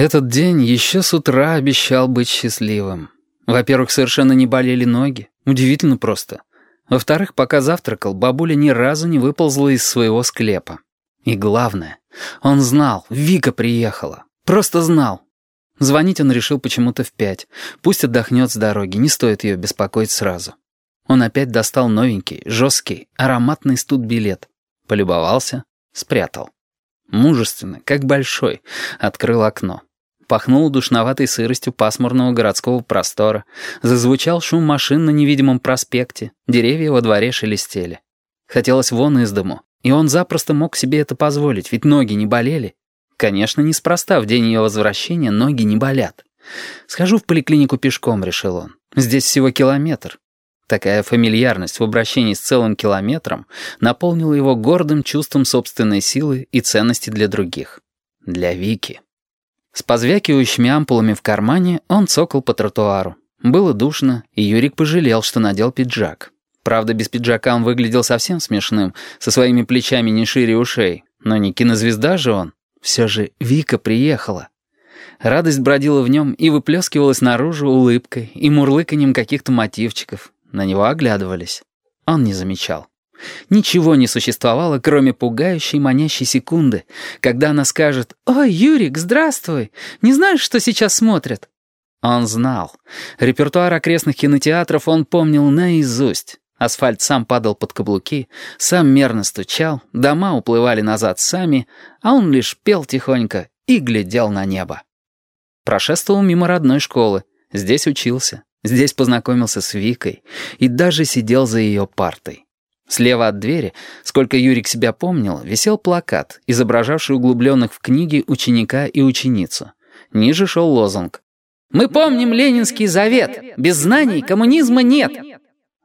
Этот день еще с утра обещал быть счастливым. Во-первых, совершенно не болели ноги. Удивительно просто. Во-вторых, пока завтракал, бабуля ни разу не выползла из своего склепа. И главное, он знал, Вика приехала. Просто знал. Звонить он решил почему-то в пять. Пусть отдохнет с дороги, не стоит ее беспокоить сразу. Он опять достал новенький, жесткий, ароматный студ-билет. Полюбовался, спрятал. Мужественно, как большой, открыл окно. Пахнул душноватой сыростью пасмурного городского простора. Зазвучал шум машин на невидимом проспекте. Деревья во дворе шелестели. Хотелось вон из дому. И он запросто мог себе это позволить, ведь ноги не болели. Конечно, неспроста в день ее возвращения ноги не болят. «Схожу в поликлинику пешком», — решил он. «Здесь всего километр. Такая фамильярность в обращении с целым километром наполнила его гордым чувством собственной силы и ценности для других. Для Вики. С позвякивающими ампулами в кармане он цокал по тротуару. Было душно, и Юрик пожалел, что надел пиджак. Правда, без пиджака он выглядел совсем смешным, со своими плечами не шире ушей. Но не кинозвезда же он. Все же Вика приехала. Радость бродила в нем и выплескивалась наружу улыбкой и мурлыканьем каких-то мотивчиков, на него оглядывались. Он не замечал. Ничего не существовало, кроме пугающей манящей секунды, когда она скажет «Ой, Юрик, здравствуй! Не знаешь, что сейчас смотрят?» Он знал. Репертуар окрестных кинотеатров он помнил наизусть. Асфальт сам падал под каблуки, сам мерно стучал, дома уплывали назад сами, а он лишь пел тихонько и глядел на небо. Прошествовал мимо родной школы, здесь учился. Здесь познакомился с Викой и даже сидел за ее партой. Слева от двери, сколько Юрик себя помнил, висел плакат, изображавший углубленных в книге ученика и ученицу. Ниже шел лозунг. «Мы помним Ленинский завет. Без знаний коммунизма нет».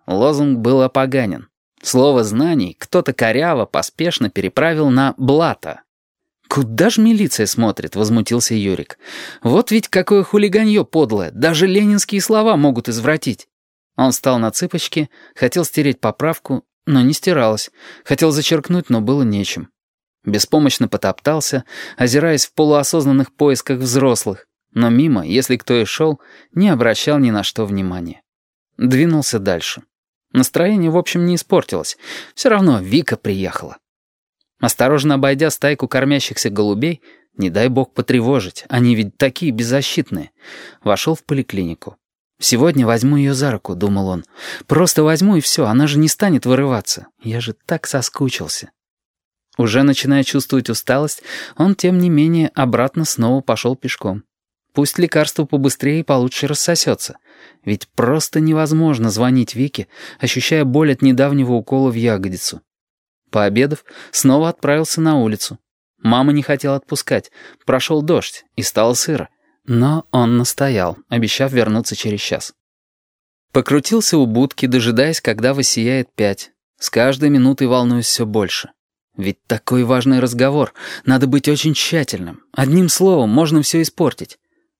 Лозунг был опоганен. Слово «знаний» кто-то коряво, поспешно переправил на «блата», «Куда ж милиция смотрит?» — возмутился Юрик. «Вот ведь какое хулиганье подлое, даже ленинские слова могут извратить». Он встал на цыпочки, хотел стереть поправку, но не стиралась. Хотел зачеркнуть, но было нечем. Беспомощно потоптался, озираясь в полуосознанных поисках взрослых, но мимо, если кто и шел, не обращал ни на что внимания. Двинулся дальше. Настроение, в общем, не испортилось. Все равно Вика приехала. Осторожно обойдя стайку кормящихся голубей, не дай бог потревожить, они ведь такие беззащитные, вошел в поликлинику. «Сегодня возьму ее за руку», — думал он. «Просто возьму и все, она же не станет вырываться. Я же так соскучился». Уже начиная чувствовать усталость, он, тем не менее, обратно снова пошел пешком. Пусть лекарство побыстрее и получше рассосется. Ведь просто невозможно звонить Вике, ощущая боль от недавнего укола в ягодицу. Пообедав, снова отправился на улицу. Мама не хотела отпускать. Прошел дождь, и стало сыро. Но он настоял, обещав вернуться через час. Покрутился у будки, дожидаясь, когда высияет пять. С каждой минутой волнуюсь все больше. Ведь такой важный разговор. Надо быть очень тщательным. Одним словом, можно все испортить.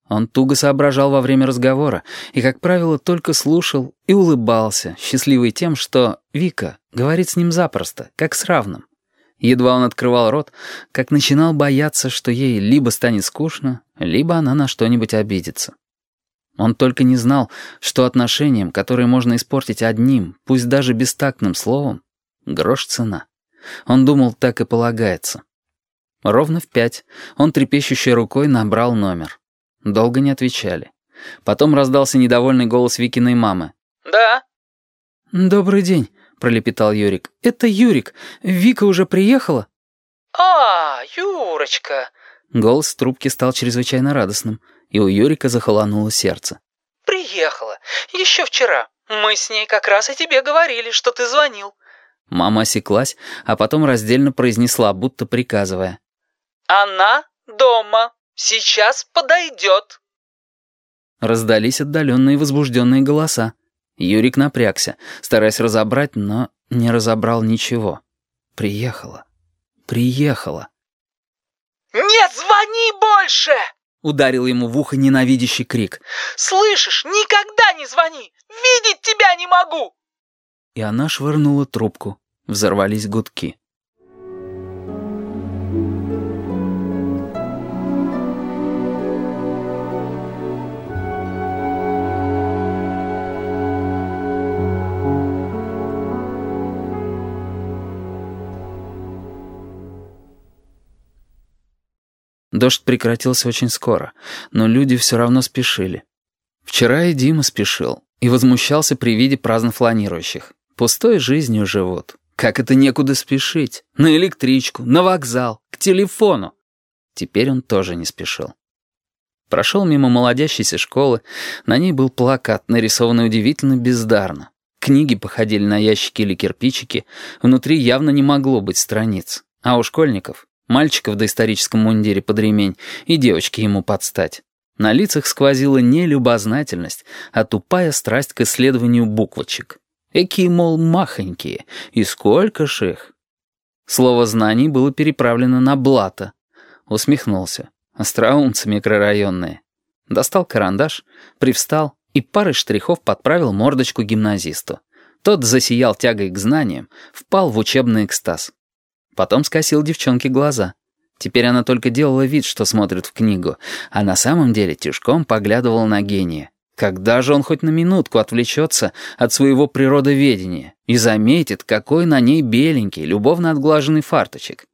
Он туго соображал во время разговора и, как правило, только слушал и улыбался, счастливый тем, что Вика говорит с ним запросто, как с равным. Едва он открывал рот, как начинал бояться, что ей либо станет скучно, либо она на что-нибудь обидится. Он только не знал, что отношениям, которые можно испортить одним, пусть даже бестактным словом, грош цена. Он думал, так и полагается. Ровно в пять он трепещущей рукой набрал номер. Долго не отвечали. Потом раздался недовольный голос Викиной мамы. «Да?» «Добрый день», — пролепетал Юрик. «Это Юрик. Вика уже приехала?» «А, Юрочка!» Голос в трубке стал чрезвычайно радостным, и у Юрика захолонуло сердце. «Приехала. Еще вчера. Мы с ней как раз о тебе говорили, что ты звонил». Мама осеклась, а потом раздельно произнесла, будто приказывая. «Она дома». Сейчас подойдет!» Раздались отдаленные возбужденные голоса. Юрик напрягся, стараясь разобрать, но не разобрал ничего. Приехала. Приехала. «Не звони больше!» — ударил ему в ухо ненавидящий крик. «Слышишь, никогда не звони! Видеть тебя не могу!» И она швырнула трубку. Взорвались гудки. Дождь прекратился очень скоро, но люди все равно спешили. Вчера и Дима спешил и возмущался при виде праздно фланирующих. Пустой жизнью живут. Как это некуда спешить? На электричку, на вокзал, к телефону. Теперь он тоже не спешил. Прошел мимо молодящейся школы, на ней был плакат, нарисованный удивительно бездарно. Книги походили на ящики или кирпичики, внутри явно не могло быть страниц. А у школьников, мальчиков в доисторическом мундире под ремень и девочки ему подстать. На лицах сквозила не любознательность, а тупая страсть к исследованию буквочек. Экие, мол, махонькие, и сколько ж их. Слово «знаний» было переправлено на блата. Усмехнулся. Остроумцы микрорайонные. Достал карандаш, привстал и парой штрихов подправил мордочку гимназисту. Тот засиял тягой к знаниям, впал в учебный экстаз. Потом скосил девчонке глаза. Теперь она только делала вид, что смотрит в книгу, а на самом деле тяжком поглядывала на гения. Когда же он хоть на минутку отвлечется от своего природоведения и заметит, какой на ней беленький, любовно отглаженный фарточек?